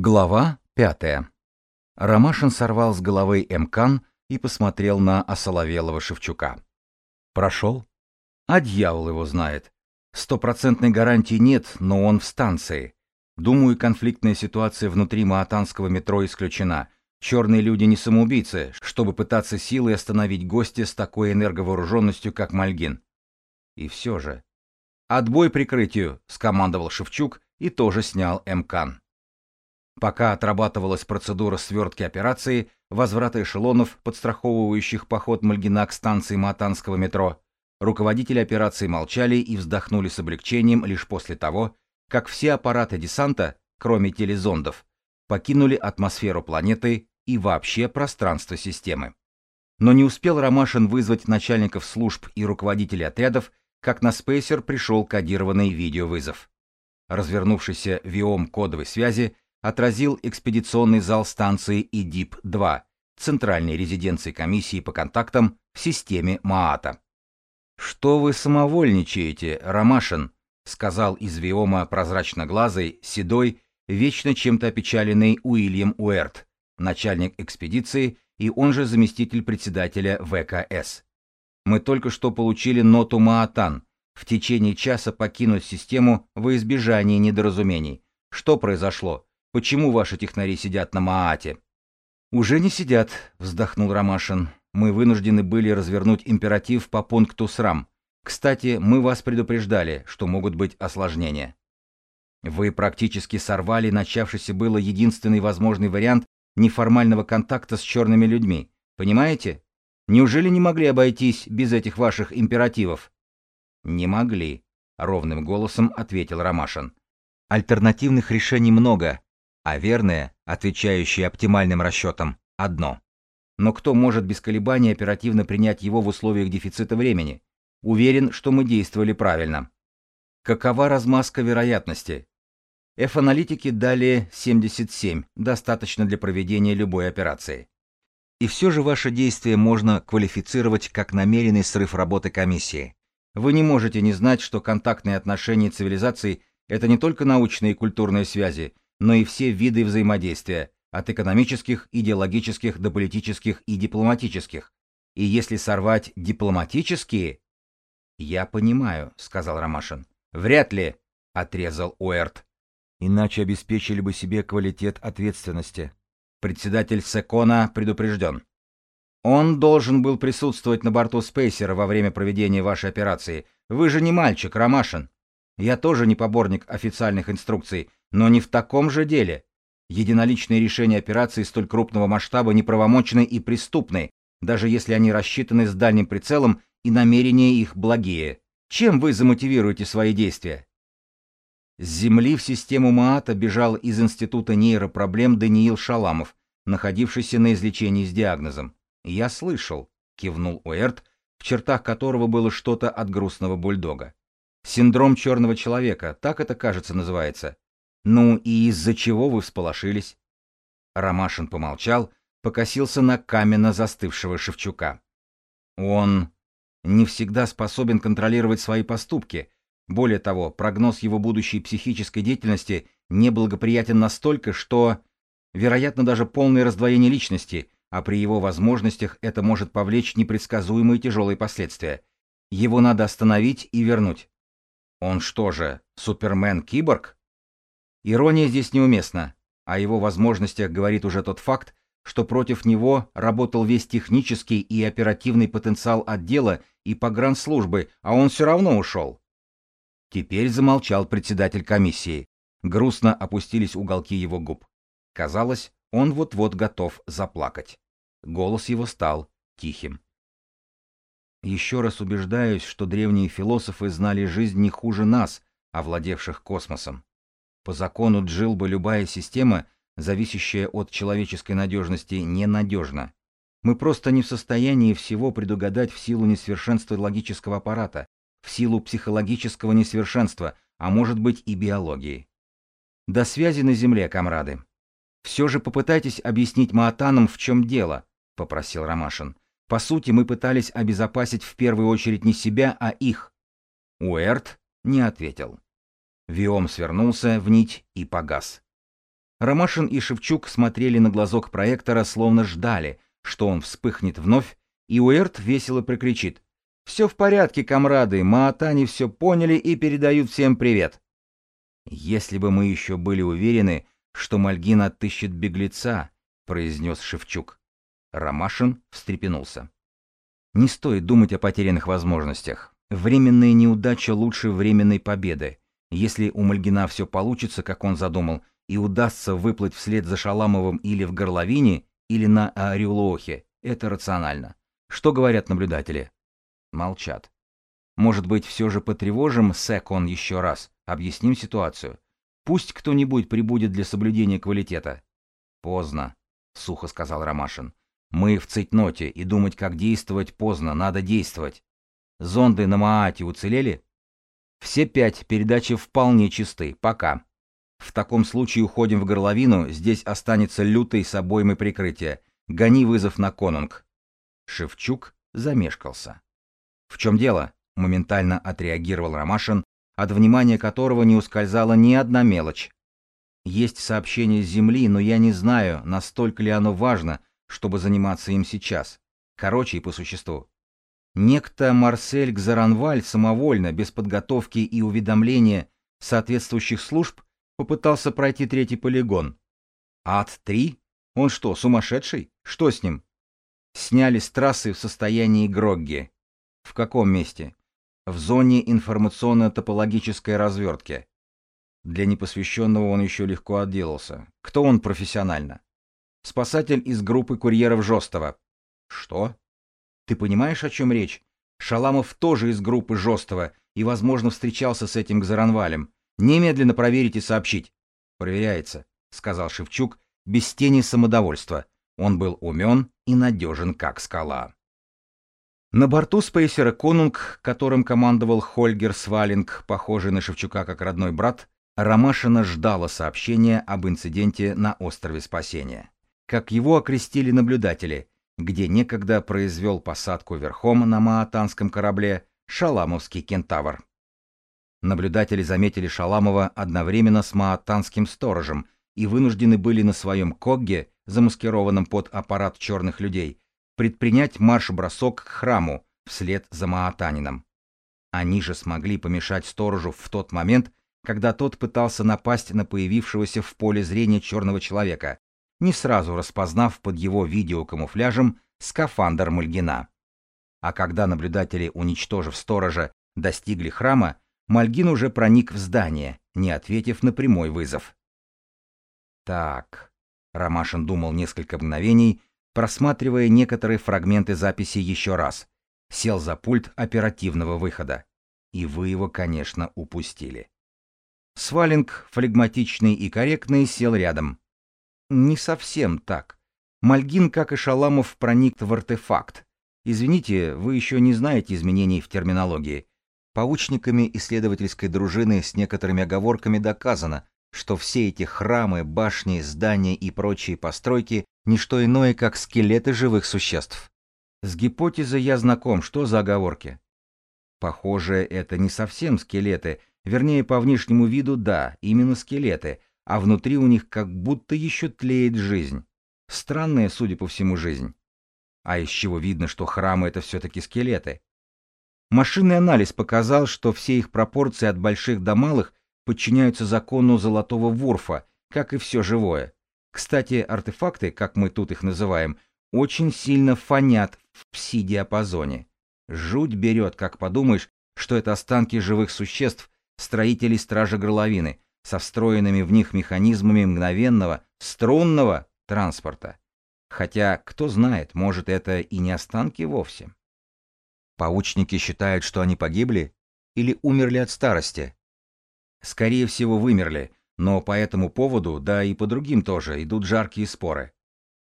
Глава пятая. Ромашин сорвал с головы Мкан и посмотрел на осоловелого Шевчука. Прошел? А дьявол его знает. Стопроцентной гарантии нет, но он в станции. Думаю, конфликтная ситуация внутри Маатанского метро исключена. Черные люди не самоубийцы, чтобы пытаться силой остановить гостя с такой энерговооруженностью, как Мальгин. И все же. «Отбой прикрытию!» — скомандовал Шевчук и тоже снял Мкан. Пока отрабатывалась процедура свертки операции, возврата эшелонов, подстраховывающих поход Мальгина к станции Матанского метро, руководители операции молчали и вздохнули с облегчением лишь после того, как все аппараты десанта, кроме телезондов, покинули атмосферу планеты и вообще пространство системы. Но не успел Ромашин вызвать начальников служб и руководителей отрядов, как на спейсер пришел кодированный видеовызов. Развернувшийся виом кодовой связи отразил экспедиционный зал станции ИДИП-2, центральной резиденции комиссии по контактам в системе МААТа. «Что вы самовольничаете, Ромашин?» — сказал из Виома прозрачноглазый, седой, вечно чем-то опечаленный Уильям Уэрт, начальник экспедиции и он же заместитель председателя ВКС. «Мы только что получили ноту Маатан. В течение часа покинуть систему во избежание недоразумений. Что произошло? Почему ваши технари сидят на Маате? Уже не сидят, вздохнул Ромашин. Мы вынуждены были развернуть императив по пункту СРАМ. Кстати, мы вас предупреждали, что могут быть осложнения. Вы практически сорвали начавшийся было единственный возможный вариант неформального контакта с черными людьми. Понимаете? Неужели не могли обойтись без этих ваших императивов? Не могли, ровным голосом ответил Ромашин. Альтернативных решений много, а верное, отвечающее оптимальным расчетам, одно. Но кто может без колебаний оперативно принять его в условиях дефицита времени? Уверен, что мы действовали правильно. Какова размазка вероятности? F-аналитики дали 77, достаточно для проведения любой операции. И все же ваше действие можно квалифицировать как намеренный срыв работы комиссии. Вы не можете не знать, что контактные отношения цивилизаций – это не только научные и культурные связи, но и все виды взаимодействия, от экономических, идеологических до политических и дипломатических. И если сорвать дипломатические... «Я понимаю», — сказал Ромашин. «Вряд ли», — отрезал Уэрт. «Иначе обеспечили бы себе квалитет ответственности». Председатель Секона предупрежден. Он должен был присутствовать на борту Спейсера во время проведения вашей операции. Вы же не мальчик, Ромашин. Я тоже не поборник официальных инструкций, но не в таком же деле. Единоличные решения операций столь крупного масштаба неправомочны и преступны, даже если они рассчитаны с дальним прицелом и намерения их благие. Чем вы замотивируете свои действия? С Земли в систему МААТа бежал из Института нейропроблем Даниил Шаламов, находившийся на излечении с диагнозом. «Я слышал», — кивнул Уэрт, в чертах которого было что-то от грустного бульдога. «Синдром черного человека, так это, кажется, называется. «Ну и из-за чего вы всполошились?» Ромашин помолчал, покосился на каменно застывшего Шевчука. «Он не всегда способен контролировать свои поступки. Более того, прогноз его будущей психической деятельности неблагоприятен настолько, что, вероятно, даже полное раздвоение личности, а при его возможностях это может повлечь непредсказуемые тяжелые последствия. Его надо остановить и вернуть. Он что же, Супермен-киборг? Ирония здесь неуместна. О его возможностях говорит уже тот факт, что против него работал весь технический и оперативный потенциал отдела и погранслужбы, а он все равно ушел. Теперь замолчал председатель комиссии. Грустно опустились уголки его губ. Казалось, он вот-вот готов заплакать. Голос его стал тихим. Еще раз убеждаюсь, что древние философы знали жизнь не хуже нас, овладевших космосом. По закону Джилба любая система, зависящая от человеческой надежности, ненадежна. Мы просто не в состоянии всего предугадать в силу несовершенства логического аппарата, в силу психологического несовершенства, а может быть и биологии. До связи на Земле, комрады. Все же попытайтесь объяснить Маатанам, в чем дело, попросил Ромашин. По сути, мы пытались обезопасить в первую очередь не себя, а их. Уэрт не ответил. Виом свернулся в нить и погас. Ромашин и Шевчук смотрели на глазок проектора, словно ждали, что он вспыхнет вновь, и Уэрт весело прикричит. «Все в порядке, комрады, Маатани все поняли и передают всем привет». «Если бы мы еще были уверены, что Мальгин отыщет беглеца», — произнес Шевчук. Ромашин встрепенулся. «Не стоит думать о потерянных возможностях. Временная неудача лучше временной победы. Если у Мальгина все получится, как он задумал, и удастся выплыть вслед за Шаламовым или в горловине, или на Орелохе. Это рационально. Что говорят наблюдатели? Молчат. Может быть, все же потревожим Секон еще раз, объясним ситуацию. Пусть кто-нибудь прибудет для соблюдения квалитета. Поздно, сухо сказал Ромашин. Мы в цейтноте, и думать, как действовать, поздно, надо действовать. Зонды на Маате уцелели? Все пять передачи вполне чисты, пока. В таком случае уходим в горловину, здесь останется лютый с обоймой прикрытия. Гони вызов на конунг. Шевчук замешкался. В чем дело? Моментально отреагировал Ромашин, от внимания которого не ускользала ни одна мелочь. Есть сообщение с Земли, но я не знаю, настолько ли оно важно, чтобы заниматься им сейчас. Короче и по существу. Некто Марсель Гзаранваль самовольно, без подготовки и уведомления соответствующих служб, Попытался пройти третий полигон. Ад-3? Он что, сумасшедший? Что с ним? Сняли с трассы в состоянии Грогги. В каком месте? В зоне информационно-топологической развертки. Для непосвященного он еще легко отделался. Кто он профессионально? Спасатель из группы курьеров Жостова. Что? Ты понимаешь, о чем речь? Шаламов тоже из группы Жостова и, возможно, встречался с этим Гзаранвалем. Немедленно проверить и сообщить. Проверяется, сказал Шевчук без тени самодовольства. Он был умен и надежен, как скала. На борту спейсера «Конунг», которым командовал Хольгер Свалинг, похожий на Шевчука как родной брат, Ромашина ждала сообщения об инциденте на острове Спасения. Как его окрестили наблюдатели, где некогда произвел посадку верхом на маатанском корабле «Шаламовский кентавр». Наблюдатели заметили Шаламова одновременно с маатанским сторожем и вынуждены были на своем когге, замаскированном под аппарат черных людей, предпринять марш-бросок к храму вслед за маатанином. Они же смогли помешать сторожу в тот момент, когда тот пытался напасть на появившегося в поле зрения черного человека, не сразу распознав под его видеокамуфляжем скафандр Мальгина. А когда наблюдатели, уничтожив сторожа, достигли храма, Мальгин уже проник в здание, не ответив на прямой вызов. Так, Ромашин думал несколько мгновений, просматривая некоторые фрагменты записи еще раз. Сел за пульт оперативного выхода. И вы его, конечно, упустили. Свалинг, флегматичный и корректный, сел рядом. Не совсем так. Мальгин, как и Шаламов, проник в артефакт. Извините, вы еще не знаете изменений в терминологии. Паучниками исследовательской дружины с некоторыми оговорками доказано, что все эти храмы, башни, здания и прочие постройки – не что иное, как скелеты живых существ. С гипотезой я знаком, что за оговорки? Похоже, это не совсем скелеты, вернее, по внешнему виду, да, именно скелеты, а внутри у них как будто еще тлеет жизнь. Странная, судя по всему, жизнь. А из чего видно, что храмы — это все-таки скелеты? Машинный анализ показал, что все их пропорции от больших до малых подчиняются закону золотого вурфа, как и все живое. Кстати, артефакты, как мы тут их называем, очень сильно фонят в пси-диапазоне. Жуть берет, как подумаешь, что это останки живых существ, строителей стражи горловины, со встроенными в них механизмами мгновенного, струнного транспорта. Хотя, кто знает, может это и не останки вовсе. Паучники считают, что они погибли или умерли от старости. Скорее всего, вымерли, но по этому поводу, да и по другим тоже, идут жаркие споры.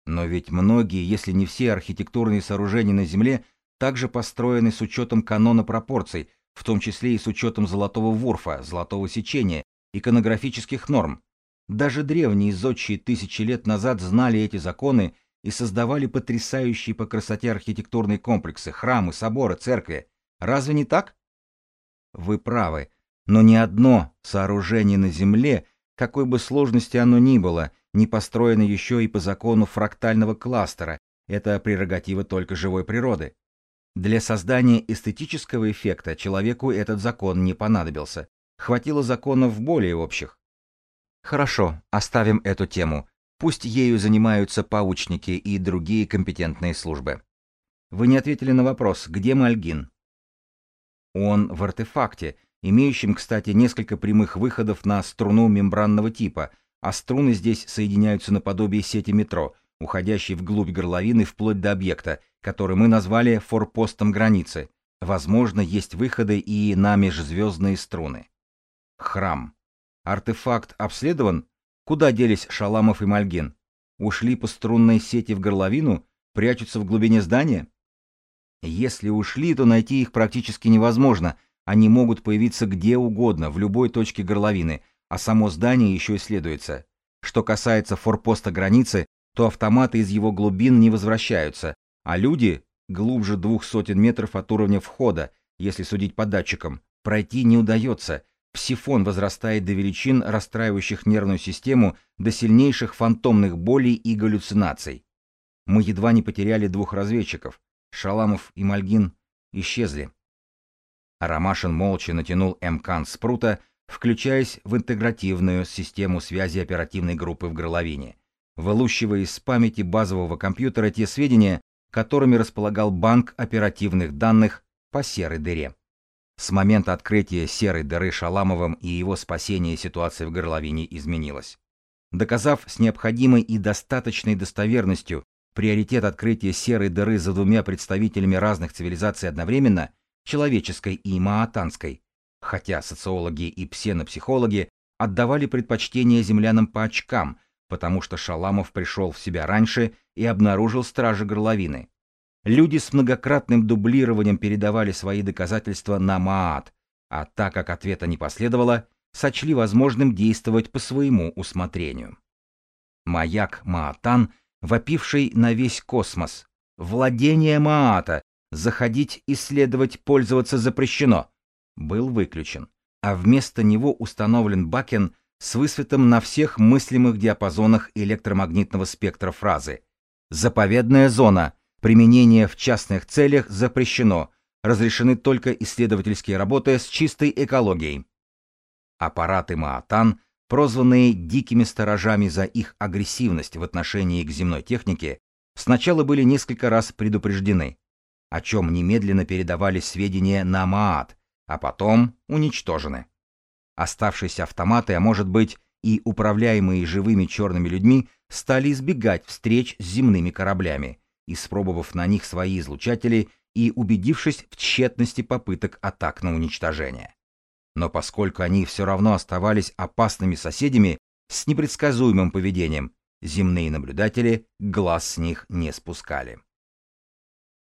Но ведь многие, если не все архитектурные сооружения на Земле, также построены с учетом канона пропорций, в том числе и с учетом золотого вурфа, золотого сечения, иконографических норм. Даже древние зодчие тысячи лет назад знали эти законы и создавали потрясающие по красоте архитектурные комплексы, храмы, соборы, церкви. Разве не так? Вы правы, но ни одно сооружение на Земле какой бы сложности оно ни было, не построено еще и по закону фрактального кластера, это прерогатива только живой природы. Для создания эстетического эффекта человеку этот закон не понадобился. Хватило законов более общих. Хорошо, оставим эту тему. Пусть ею занимаются паучники и другие компетентные службы. Вы не ответили на вопрос, где Мальгин? Он в артефакте, имеющем, кстати, несколько прямых выходов на струну мембранного типа, а струны здесь соединяются наподобие сети метро, уходящей вглубь горловины вплоть до объекта, который мы назвали форпостом границы. Возможно, есть выходы и на межзвездные струны. Храм. Артефакт обследован? Куда делись Шаламов и Мальгин? Ушли по струнной сети в горловину? Прячутся в глубине здания? Если ушли, то найти их практически невозможно. Они могут появиться где угодно, в любой точке горловины, а само здание еще исследуется. Что касается форпоста границы, то автоматы из его глубин не возвращаются, а люди, глубже двух сотен метров от уровня входа, если судить по датчикам, пройти не удается. Псифон возрастает до величин, расстраивающих нервную систему, до сильнейших фантомных болей и галлюцинаций. Мы едва не потеряли двух разведчиков. Шаламов и Мальгин исчезли. Ромашин молча натянул МКАН с прута, включаясь в интегративную систему связи оперативной группы в горловине, вылущивая из памяти базового компьютера те сведения, которыми располагал банк оперативных данных по серой дыре. С момента открытия серой дыры Шаламовым и его спасения ситуация в горловине изменилась. Доказав с необходимой и достаточной достоверностью приоритет открытия серой дыры за двумя представителями разных цивилизаций одновременно, человеческой и маатанской, хотя социологи и псенопсихологи отдавали предпочтение землянам по очкам, потому что Шаламов пришел в себя раньше и обнаружил стражи горловины. Люди с многократным дублированием передавали свои доказательства на Маат, а так как ответа не последовало, сочли возможным действовать по своему усмотрению. Маяк Маатан, вопивший на весь космос. Владение Маата, заходить, исследовать, пользоваться запрещено, был выключен, а вместо него установлен бакен с высветом на всех мыслимых диапазонах электромагнитного спектра фразы. Заповедная зона. Применение в частных целях запрещено. Разрешены только исследовательские работы с чистой экологией. Аппараты Маатан, прозванные дикими сторожами за их агрессивность в отношении к земной технике, сначала были несколько раз предупреждены, о чем немедленно передавали сведения на Маат, а потом уничтожены. Оставшиеся автоматы, а может быть и управляемые живыми черными людьми, стали избегать встреч с земными кораблями, испробовав на них свои излучатели и убедившись в тщетности попыток атак на уничтожение. Но поскольку они все равно оставались опасными соседями с непредсказуемым поведением, земные наблюдатели глаз с них не спускали.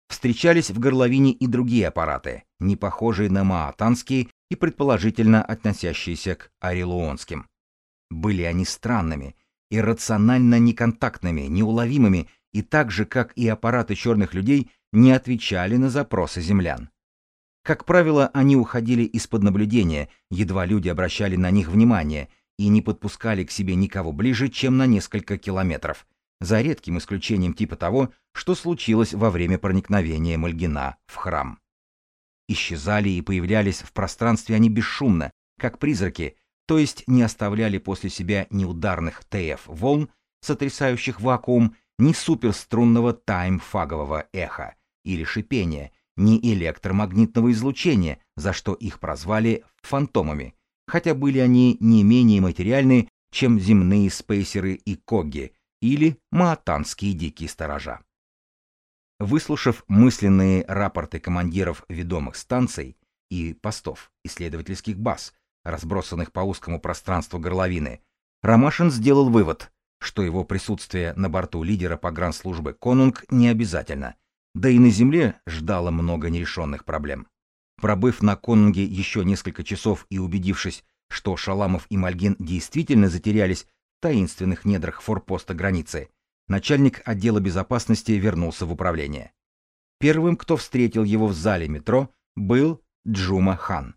Встречались в горловине и другие аппараты, не похожие на маатанские и предположительно относящиеся к орелуонским. Были они странными, иррационально неконтактными, неуловимыми и так же, как и аппараты черных людей, не отвечали на запросы землян. Как правило, они уходили из-под наблюдения, едва люди обращали на них внимание, и не подпускали к себе никого ближе, чем на несколько километров, за редким исключением типа того, что случилось во время проникновения Мальгина в храм. Исчезали и появлялись в пространстве они бесшумно, как призраки, то есть не оставляли после себя ни ударных ТФ-волн, сотрясающих вакуум, ни суперструнного тайм-фагового эха или шипения, ни электромагнитного излучения, за что их прозвали фантомами, хотя были они не менее материальны, чем земные спейсеры и когги, или маатанские дикие сторожа. Выслушав мысленные рапорты командиров ведомых станций и постов исследовательских баз, разбросанных по узкому пространству горловины, Ромашин сделал вывод, что его присутствие на борту лидера погранслужбы «Конунг» не обязательно, да и на Земле ждало много нерешенных проблем. Пробыв на Конунге еще несколько часов и убедившись, что Шаламов и Мальгин действительно затерялись таинственных недрах форпоста границы, начальник отдела безопасности вернулся в управление. Первым, кто встретил его в зале метро, был Джума Хан.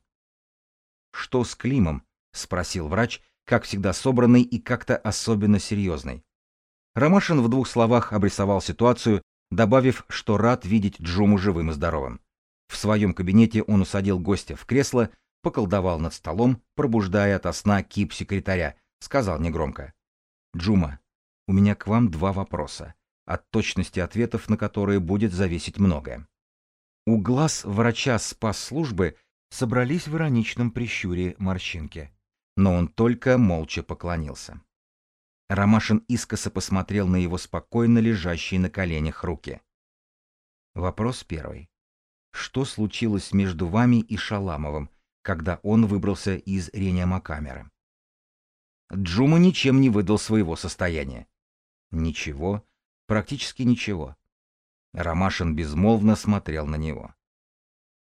«Что с Климом?» — спросил врач, как всегда собранный и как-то особенно серьезный. Ромашин в двух словах обрисовал ситуацию, добавив, что рад видеть Джуму живым и здоровым. В своем кабинете он усадил гостя в кресло, поколдовал над столом, пробуждая ото сна кип секретаря, сказал негромко. «Джума, у меня к вам два вопроса, от точности ответов на которые будет зависеть многое». У глаз врача спас-службы собрались в ироничном прищуре морщинки, но он только молча поклонился. Ромашин искоса посмотрел на его спокойно лежащие на коленях руки. Вопрос первый. Что случилось между вами и Шаламовым, когда он выбрался из реанимокамеры? Джума ничем не выдал своего состояния. Ничего, практически ничего. Ромашин безмолвно смотрел на него.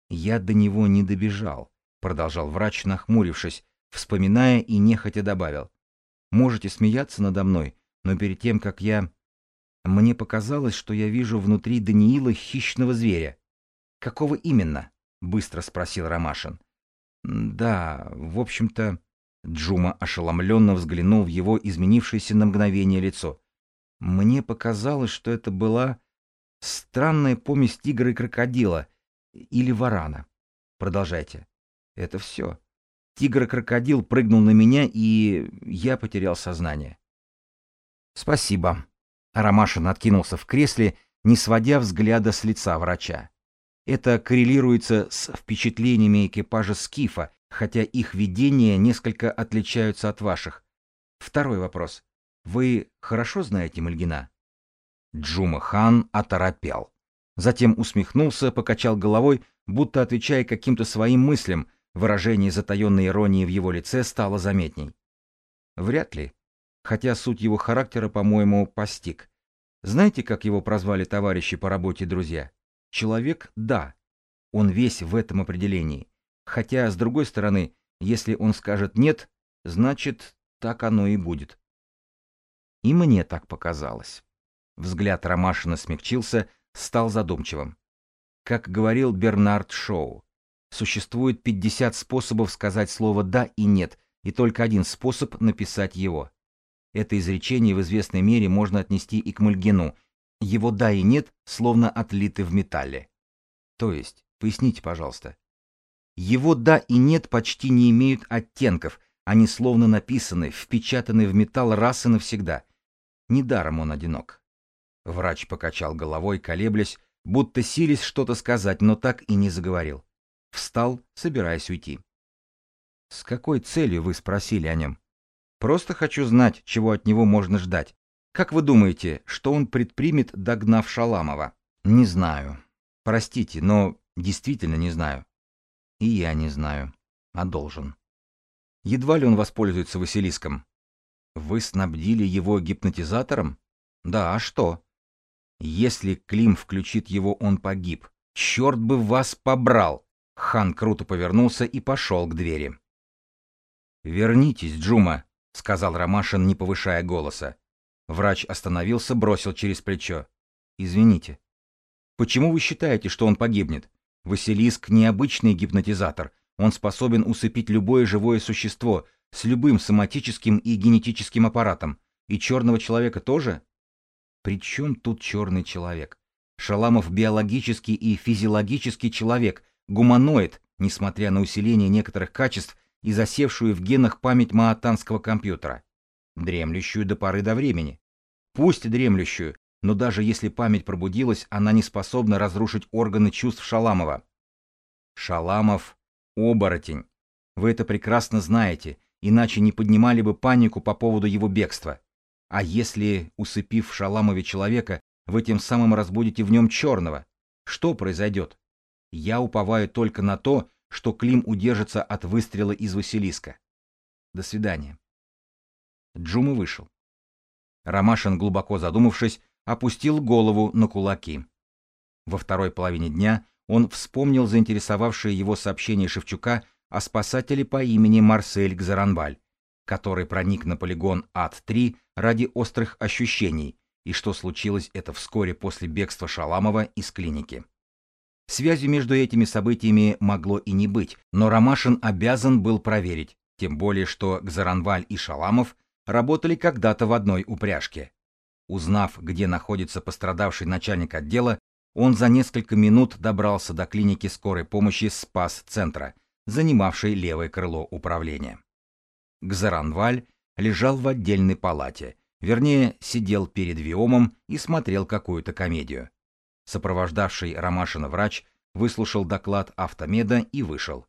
«Я до него не добежал», — продолжал врач, нахмурившись, вспоминая и нехотя добавил. «Можете смеяться надо мной, но перед тем, как я...» Мне показалось, что я вижу внутри Даниила хищного зверя. «Какого именно?» — быстро спросил Ромашин. «Да, в общем-то...» Джума ошеломленно взглянул в его изменившееся на мгновение лицо. «Мне показалось, что это была странная помесь тигра и крокодила или варана. Продолжайте. Это все. Тигр и крокодил прыгнул на меня, и я потерял сознание». «Спасибо». Ромашин откинулся в кресле, не сводя взгляда с лица врача. Это коррелируется с впечатлениями экипажа Скифа, хотя их видения несколько отличаются от ваших. Второй вопрос. Вы хорошо знаете Мальгина? Джума хан оторопел. Затем усмехнулся, покачал головой, будто отвечая каким-то своим мыслям, выражение затаенной иронии в его лице стало заметней. Вряд ли. Хотя суть его характера, по-моему, постиг. Знаете, как его прозвали товарищи по работе друзья? Человек – да. Он весь в этом определении. Хотя, с другой стороны, если он скажет «нет», значит, так оно и будет. И мне так показалось. Взгляд Ромашина смягчился, стал задумчивым. Как говорил Бернард Шоу, существует 50 способов сказать слово «да» и «нет», и только один способ написать его. Это изречение в известной мере можно отнести и к Мальгину. Его «да» и «нет» словно отлиты в металле. То есть, поясните, пожалуйста, его «да» и «нет» почти не имеют оттенков, они словно написаны, впечатаны в металл раз и навсегда. Недаром он одинок. Врач покачал головой, колеблясь, будто сились что-то сказать, но так и не заговорил. Встал, собираясь уйти. «С какой целью вы спросили о нем?» «Просто хочу знать, чего от него можно ждать. Как вы думаете, что он предпримет, догнав Шаламова?» «Не знаю. Простите, но действительно не знаю. И я не знаю. А должен. Едва ли он воспользуется Василиском. Вы снабдили его гипнотизатором? Да, а что? Если Клим включит его, он погиб. Черт бы вас побрал! Хан круто повернулся и пошел к двери. «Вернитесь, Джума», — сказал Ромашин, не повышая голоса. Врач остановился, бросил через плечо. «Извините. Почему вы считаете, что он погибнет? Василиск — необычный гипнотизатор. Он способен усыпить любое живое существо с любым соматическим и генетическим аппаратом. И черного человека тоже? При чем тут черный человек? Шаламов биологический и физиологический человек, гуманоид, несмотря на усиление некоторых качеств и засевшую в генах память маатанского компьютера. Дремлющую до поры до времени. Пусть дремлющую, но даже если память пробудилась, она не способна разрушить органы чувств Шаламова. Шаламов — оборотень. Вы это прекрасно знаете, иначе не поднимали бы панику по поводу его бегства. А если, усыпив в Шаламове человека, вы тем самым разбудите в нем черного, что произойдет? Я уповаю только на то, что Клим удержится от выстрела из Василиска. До свидания. Джума вышел. Ромашин, глубоко задумавшись, опустил голову на кулаки. Во второй половине дня он вспомнил заинтересовавшее его сообщение Шевчука о спасателе по имени Марсель Гзаранбаль, который проник на полигон АД-3 ради острых ощущений, и что случилось это вскоре после бегства Шаламова из клиники. Связи между этими событиями могло и не быть, но Ромашин обязан был проверить, Тем более, что Гзаранваль и Шаламов работали когда-то в одной упряжке. Узнав, где находится пострадавший начальник отдела, он за несколько минут добрался до клиники скорой помощи Спас-центра, занимавшей левое крыло управления. Гзаранваль лежал в отдельной палате, вернее, сидел перед Виомом и смотрел какую-то комедию. Сопровождавший Ромашина врач выслушал доклад автомеда и вышел.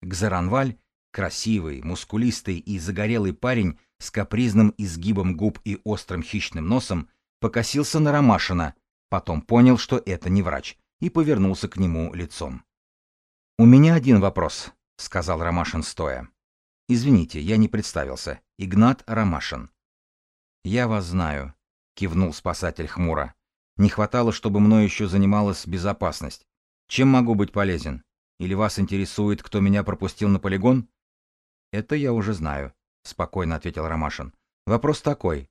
Гзаранваль, красивый, мускулистый и загорелый парень с капризным изгибом губ и острым хищным носом, покосился на Ромашина, потом понял, что это не врач, и повернулся к нему лицом. «У меня один вопрос», — сказал Ромашин стоя. «Извините, я не представился. Игнат Ромашин». «Я вас знаю», — кивнул спасатель хмуро. «Не хватало, чтобы мной еще занималась безопасность. Чем могу быть полезен? Или вас интересует, кто меня пропустил на полигон?» «Это я уже знаю», — спокойно ответил Ромашин. «Вопрос такой.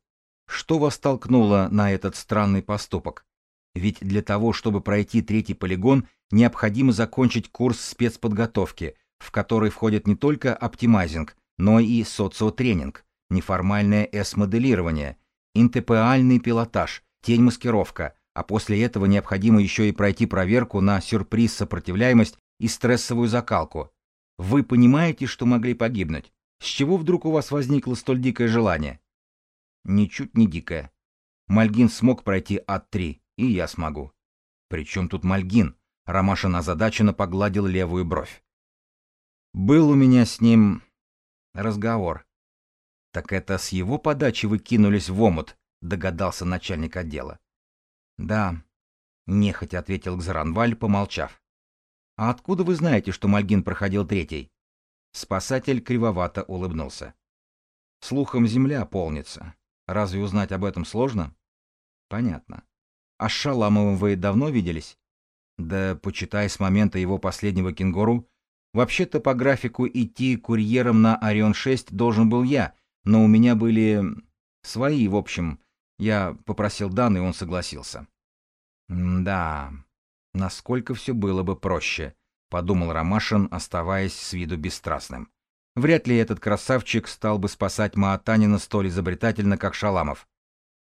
Что вас толкнуло на этот странный поступок? Ведь для того, чтобы пройти третий полигон, необходимо закончить курс спецподготовки, в который входит не только оптимайзинг, но и социотренинг, неформальное S-моделирование, интепиальный пилотаж, тень-маскировка, а после этого необходимо еще и пройти проверку на сюрприз-сопротивляемость и стрессовую закалку. Вы понимаете, что могли погибнуть? С чего вдруг у вас возникло столь дикое желание? Ничуть не дикое. Мальгин смог пройти ад-3, и я смогу. Причем тут Мальгин? Ромашин озадаченно погладил левую бровь. Был у меня с ним разговор. Так это с его подачи вы кинулись в омут, догадался начальник отдела. Да, нехотя ответил Гзаранваль, помолчав. А откуда вы знаете, что Мальгин проходил третий? Спасатель кривовато улыбнулся. Слухом земля полнится. Разве узнать об этом сложно? Понятно. А с Шаламовым вы давно виделись? Да, почитай, с момента его последнего кенгуру. Вообще-то по графику идти курьером на Орион-6 должен был я, но у меня были свои, в общем. Я попросил данные, он согласился. да, насколько все было бы проще подумал Ромашин, оставаясь с виду бесстрастным. Вряд ли этот красавчик стал бы спасать Маатанина столь изобретательно, как Шаламов.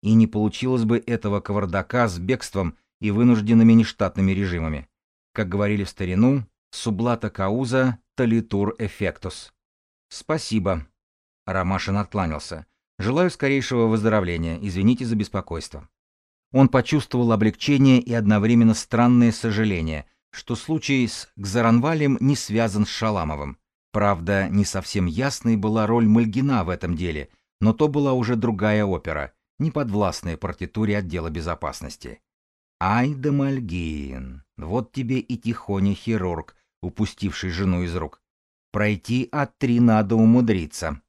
И не получилось бы этого кавардака с бегством и вынужденными нештатными режимами. Как говорили в старину, сублата кауза талитур эффектус. Спасибо. Ромашин откланялся. Желаю скорейшего выздоровления, извините за беспокойство. Он почувствовал облегчение и одновременно странное сожаление, что случай с Гзаранвалем не связан с Шаламовым. Правда, не совсем ясной была роль Мальгина в этом деле, но то была уже другая опера, не подвластная партитуре отдела безопасности. Ай да Мальгин, вот тебе и тихоня хирург, упустивший жену из рук. Пройти от три надо умудриться.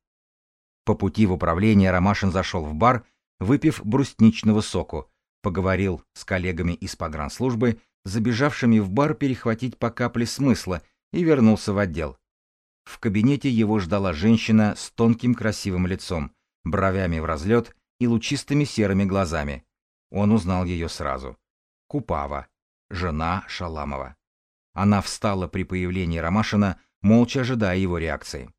По пути в управление Ромашин зашел в бар, выпив брусничного соку, поговорил с коллегами из погранслужбы, забежавшими в бар перехватить по капле смысла, и вернулся в отдел. В кабинете его ждала женщина с тонким красивым лицом, бровями в разлет и лучистыми серыми глазами. Он узнал ее сразу. Купава, жена Шаламова. Она встала при появлении Ромашина, молча ожидая его реакции.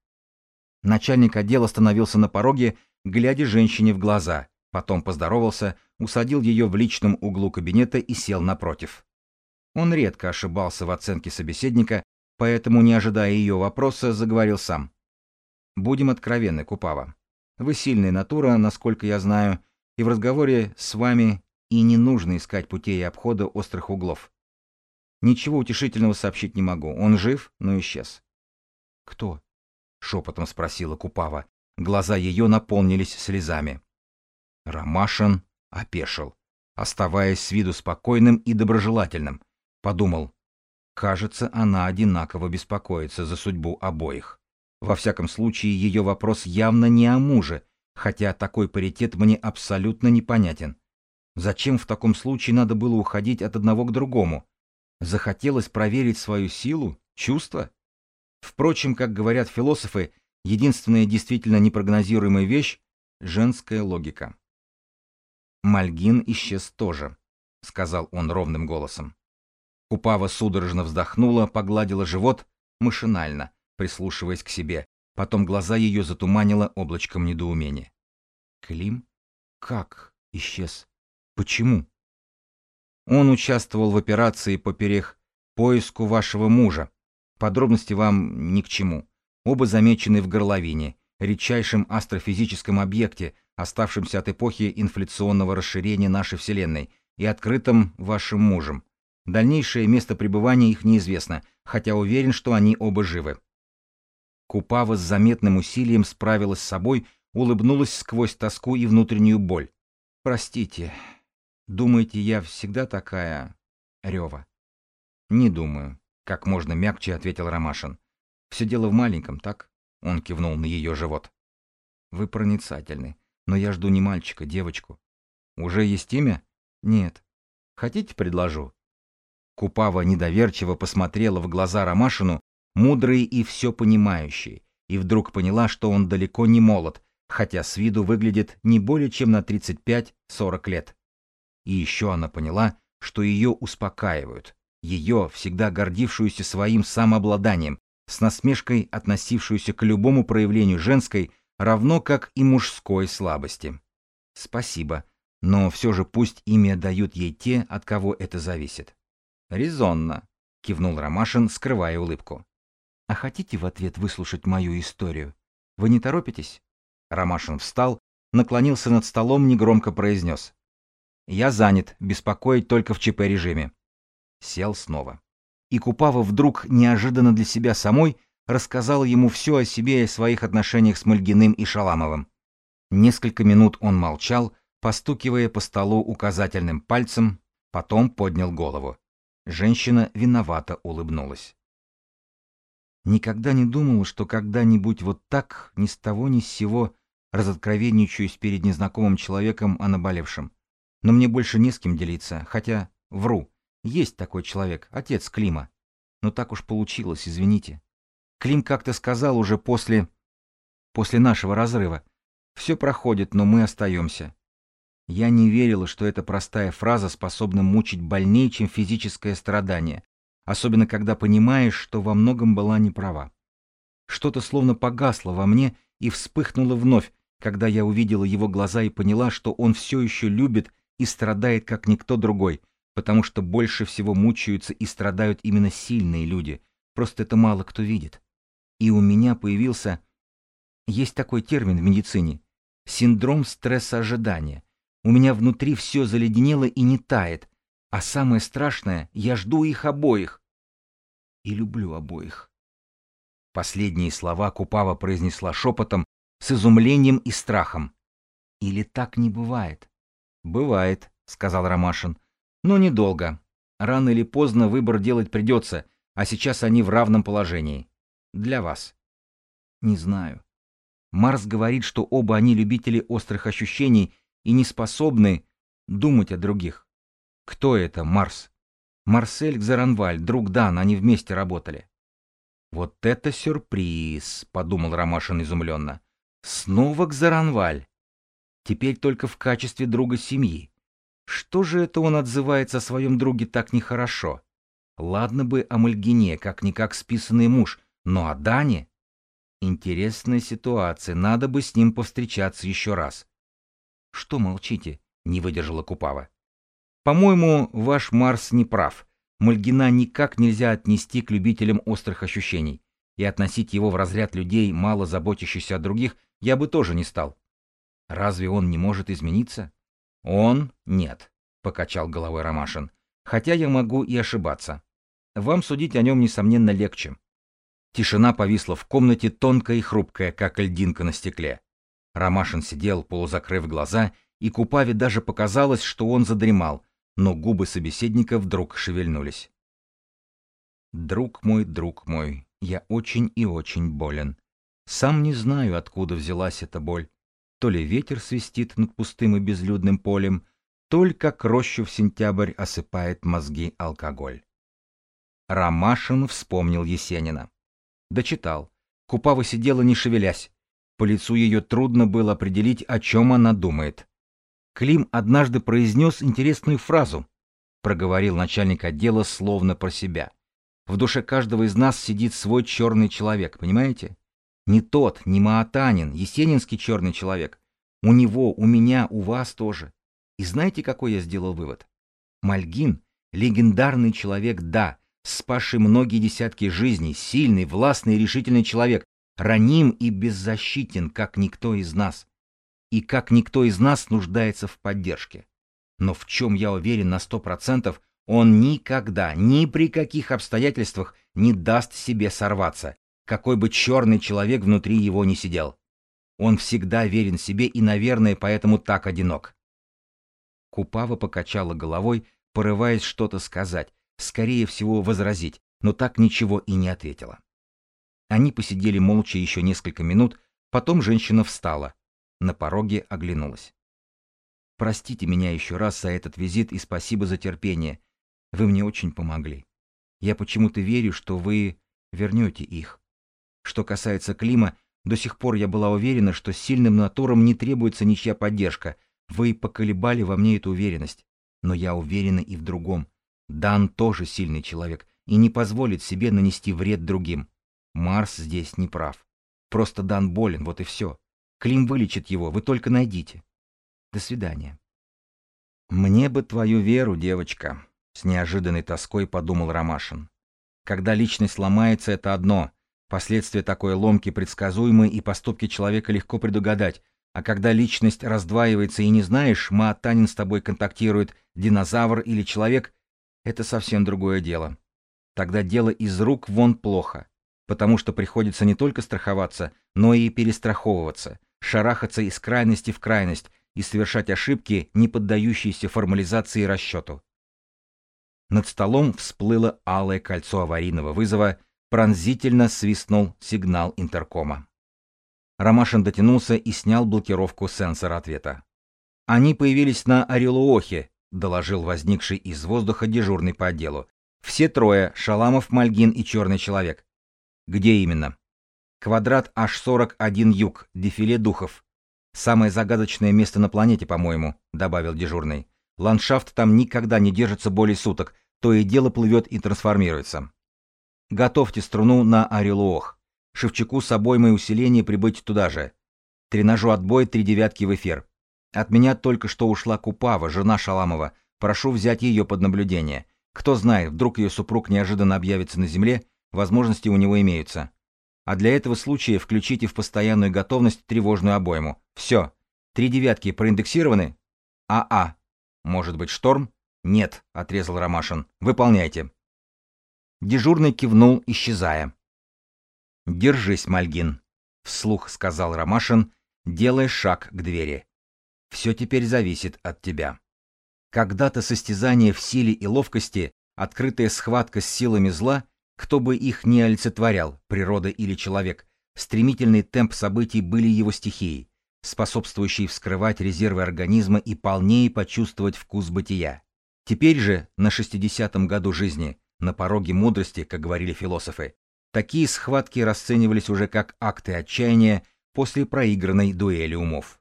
Начальник отдела остановился на пороге, глядя женщине в глаза, потом поздоровался, усадил ее в личном углу кабинета и сел напротив. Он редко ошибался в оценке собеседника, поэтому, не ожидая ее вопроса, заговорил сам. «Будем откровенны, Купава. Вы сильная натура, насколько я знаю, и в разговоре с вами и не нужно искать путей обхода острых углов. Ничего утешительного сообщить не могу. Он жив, но исчез». «Кто?» — шепотом спросила Купава. Глаза ее наполнились слезами. Ромашин опешил, оставаясь с виду спокойным и доброжелательным. Подумал, кажется, она одинаково беспокоится за судьбу обоих. Во всяком случае, ее вопрос явно не о муже, хотя такой паритет мне абсолютно непонятен. Зачем в таком случае надо было уходить от одного к другому? Захотелось проверить свою силу, чувства? Впрочем, как говорят философы, единственная действительно непрогнозируемая вещь — женская логика. Мальгин исчез тоже, — сказал он ровным голосом. Купава судорожно вздохнула, погладила живот, машинально, прислушиваясь к себе, Потом глаза ее затуманило облачком недоумения. Клим? Как исчез? Почему? Он участвовал в операции поперех поиску вашего мужа. Подробности вам ни к чему. Оба замечены в горловине, редчайшем астрофизическом объекте, оставшемся от эпохи инфляционного расширения нашей Вселенной и открытом вашим мужем. Дальнейшее место пребывания их неизвестно, хотя уверен, что они оба живы. Купава с заметным усилием справилась с собой, улыбнулась сквозь тоску и внутреннюю боль. «Простите. Думаете, я всегда такая... Рева?» «Не думаю», — как можно мягче ответил Ромашин. «Все дело в маленьком, так?» — он кивнул на ее живот. «Вы проницательны, но я жду не мальчика, девочку». «Уже есть имя?» «Нет». «Хотите, предложу?» Купава недоверчиво посмотрела в глаза Ромашину, мудрые и все понимающие, и вдруг поняла, что он далеко не молод, хотя с виду выглядит не более чем на 35-40 лет. И еще она поняла, что ее успокаивают, ее, всегда гордившуюся своим самообладанием, с насмешкой относившуюся к любому проявлению женской, равно как и мужской слабости. Спасибо, но все же пусть имя дают ей те, от кого это зависит. Резонно, кивнул Ромашин, скрывая улыбку. А хотите в ответ выслушать мою историю? Вы не торопитесь? Ромашин встал, наклонился над столом, негромко произнес. Я занят, беспокоить только в ЧП-режиме. Сел снова. И Купава вдруг, неожиданно для себя самой, рассказал ему все о себе и о своих отношениях с Мальгиным и Шаламовым. Несколько минут он молчал, постукивая по столу указательным пальцем, потом поднял голову. Женщина виновато улыбнулась. Никогда не думала, что когда-нибудь вот так, ни с того ни с сего, разоткровенничаюсь перед незнакомым человеком о наболевшем. Но мне больше не с кем делиться, хотя вру. Есть такой человек, отец Клима. Но так уж получилось, извините. Клим как-то сказал уже после... после нашего разрыва. Все проходит, но мы остаемся. Я не верила, что эта простая фраза способна мучить больнее, чем физическое страдание, особенно когда понимаешь, что во многом была неправа. Что-то словно погасло во мне и вспыхнуло вновь, когда я увидела его глаза и поняла, что он все еще любит и страдает, как никто другой, потому что больше всего мучаются и страдают именно сильные люди, просто это мало кто видит. И у меня появился... Есть такой термин в медицине — синдром стресса ожидания. У меня внутри все заледенело и не тает. А самое страшное, я жду их обоих. И люблю обоих. Последние слова Купава произнесла шепотом, с изумлением и страхом. Или так не бывает? Бывает, сказал Ромашин. Но недолго. Рано или поздно выбор делать придется, а сейчас они в равном положении. Для вас. Не знаю. Марс говорит, что оба они любители острых ощущений и не способны думать о других. Кто это, Марс? Марсель Гзаранваль, друг Дан, они вместе работали. Вот это сюрприз, подумал Ромашин изумленно. Снова Гзаранваль. Теперь только в качестве друга семьи. Что же это он отзывается о своем друге так нехорошо? Ладно бы о Мальгине, как-никак списанный муж, но о Дане? Интересная ситуация, надо бы с ним повстречаться еще раз. «Что молчите?» — не выдержала Купава. «По-моему, ваш Марс не прав. Мальгина никак нельзя отнести к любителям острых ощущений. И относить его в разряд людей, мало заботящихся о других, я бы тоже не стал. Разве он не может измениться?» «Он — нет», — покачал головой Ромашин. «Хотя я могу и ошибаться. Вам судить о нем, несомненно, легче». Тишина повисла в комнате, тонкая и хрупкая, как льдинка на стекле. Ромашин сидел, полузакрыв глаза, и Купаве даже показалось, что он задремал, но губы собеседника вдруг шевельнулись. «Друг мой, друг мой, я очень и очень болен. Сам не знаю, откуда взялась эта боль. То ли ветер свистит над пустым и безлюдным полем, то ли как рощу в сентябрь осыпает мозги алкоголь». Ромашин вспомнил Есенина. Дочитал. Купава сидела, не шевелясь. По лицу ее трудно было определить, о чем она думает. Клим однажды произнес интересную фразу. Проговорил начальник отдела словно про себя. В душе каждого из нас сидит свой черный человек, понимаете? Не тот, не Маатанин, Есенинский черный человек. У него, у меня, у вас тоже. И знаете, какой я сделал вывод? Мальгин — легендарный человек, да, спасший многие десятки жизней, сильный, властный и решительный человек, раним и беззащитен, как никто из нас. И как никто из нас нуждается в поддержке. Но в чем я уверен на сто процентов, он никогда, ни при каких обстоятельствах не даст себе сорваться, какой бы черный человек внутри его не сидел. Он всегда верен себе и, наверное, поэтому так одинок. Купава покачала головой, порываясь что-то сказать, скорее всего возразить, но так ничего и не ответила. Они посидели молча еще несколько минут, потом женщина встала, на пороге оглянулась. «Простите меня еще раз за этот визит и спасибо за терпение. Вы мне очень помогли. Я почему-то верю, что вы вернете их. Что касается Клима, до сих пор я была уверена, что сильным натурам не требуется ничья поддержка. Вы поколебали во мне эту уверенность. Но я уверена и в другом. Дан тоже сильный человек и не позволит себе нанести вред другим. Марс здесь не прав. Просто Дан болен, вот и все. Клим вылечит его, вы только найдите. До свидания. Мне бы твою веру, девочка, с неожиданной тоской подумал Ромашин. Когда личность ломается, это одно. Последствия такой ломки предсказуемы, и поступки человека легко предугадать. А когда личность раздваивается и не знаешь, Маатанин с тобой контактирует, динозавр или человек, это совсем другое дело. Тогда дело из рук вон плохо потому что приходится не только страховаться, но и перестраховываться, шарахаться из крайности в крайность и совершать ошибки, не поддающиеся формализации и расчету. Над столом всплыло алое кольцо аварийного вызова, пронзительно свистнул сигнал интеркома. Ромашин дотянулся и снял блокировку сенсора ответа. «Они появились на Орелуохе», — доложил возникший из воздуха дежурный по отделу. «Все трое — Шаламов, Мальгин и Черный Человек. Где именно? Квадрат H41 Юг, дефиле духов. Самое загадочное место на планете, по-моему, добавил дежурный. Ландшафт там никогда не держится более суток, то и дело плывет и трансформируется. Готовьте струну на Орелуох. Шевчуку с обоймой усиления прибыть туда же. Тренажу отбой три девятки в эфир. От меня только что ушла Купава, жена Шаламова. Прошу взять ее под наблюдение. Кто знает, вдруг ее супруг неожиданно объявится на земле возможности у него имеются. А для этого случая включите в постоянную готовность тревожную обойму. Все. Три девятки проиндексированы? АА. Может быть шторм? Нет, отрезал Ромашин. Выполняйте. Дежурный кивнул, исчезая. Держись, Мальгин, вслух сказал Ромашин, делая шаг к двери. Все теперь зависит от тебя. Когда-то состязание в силе и ловкости, открытая схватка с силами зла кто бы их ни олицетворял, природа или человек, стремительный темп событий были его стихией, способствующей вскрывать резервы организма и полнее почувствовать вкус бытия. Теперь же, на 60-м году жизни, на пороге мудрости, как говорили философы, такие схватки расценивались уже как акты отчаяния после проигранной дуэли умов.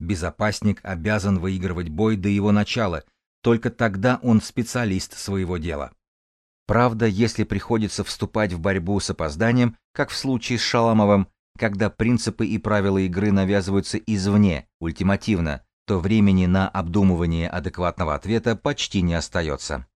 Безопасник обязан выигрывать бой до его начала, только тогда он специалист своего дела. Правда, если приходится вступать в борьбу с опозданием, как в случае с Шаламовым, когда принципы и правила игры навязываются извне, ультимативно, то времени на обдумывание адекватного ответа почти не остается.